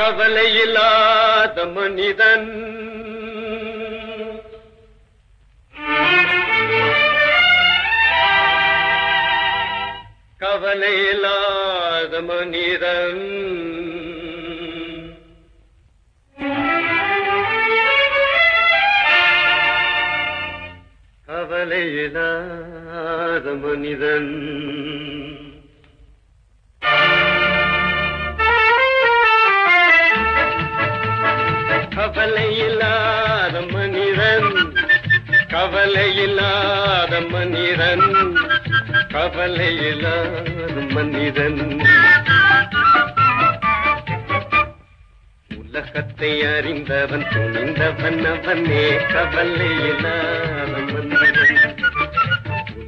கவலையில்லாத மனிதன். கவலையில்லாத மனிதன். கவலையில்லாத மனிதன். கவலையில்லாத மனிதன். கவலையில்லாத மனிதன். உலகத்தை அறிந்தவன் துணிந்தவன் அவனே கவலையில்லாத மனிதன்.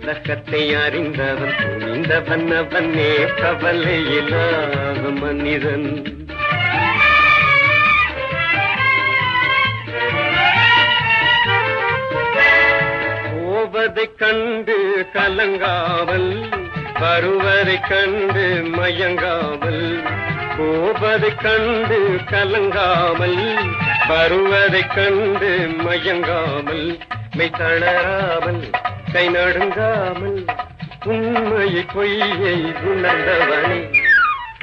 உலகத்தை அறிந்தவன் துணிந்தவன் அவனே கவலையில்லாத மனிதன். வருவதை கண்டு கலங்காமல் வருவதை கண்டு மயங்காமல் போவதை கண்டு கலங்காமல் வருவதை கண்டு மயங்காமல் மெய் தளராமல் கை நடுங்காமல் உண்மையை பொய்யை உணர்ந்தவனே.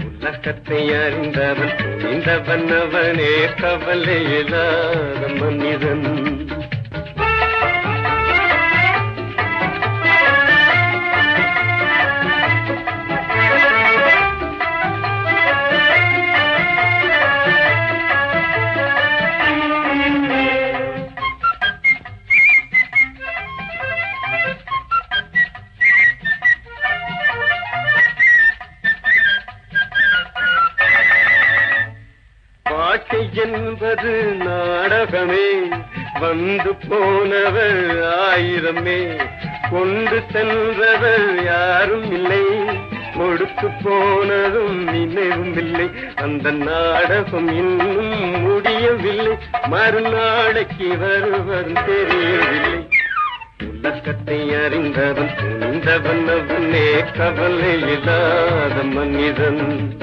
உலகத்தை அறிந்தவன் துணிந்தவன் அவனே கவலையில்லாத மனிதன். என்பது நாடகமே. வந்து போனவர் ஆயிரமே. கொண்டு சென்றவர் யாரும் இல்லை. கொடுத்து போனதும் நினைவும் இல்லை. அந்த நாடகம் இன்னும் முடியவில்லை. மறுநாளைக்கு வருவர் தெரியவில்லை. உலகத்தை அறிந்தவன் துணிந்தவன் அவனே கவலை இல்லாத மனிதன்.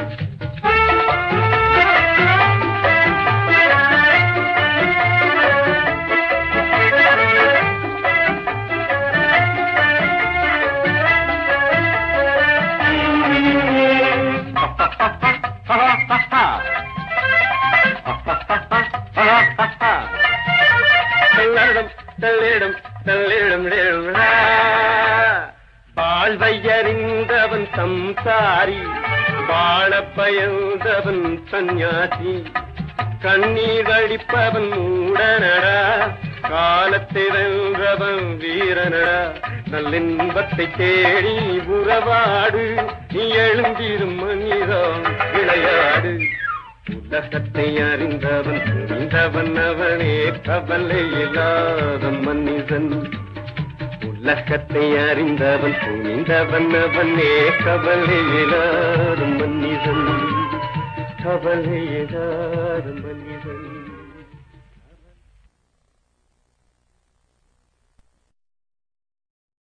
வாழ்வையறிந்தவன் சம்சாரி வாழ பயந்தவன் சந்நியாசி. கண்ணீர் அடிப்பவன் மூடனடா காலத்திறந்தவன் வீரனடா. நல்லின்பத்தை தேடி உறவாடு நீ எழுந்திரும் உலகத்தை அறிந்தவன் புரிந்தவன் அவனே கவலை இல்லாத மனிதன். உலகத்தை அறிந்தவன் புரிந்தவன் அவனே கவலை இல்லாத மனிதன். கவலை இல்லாத மனிதன்.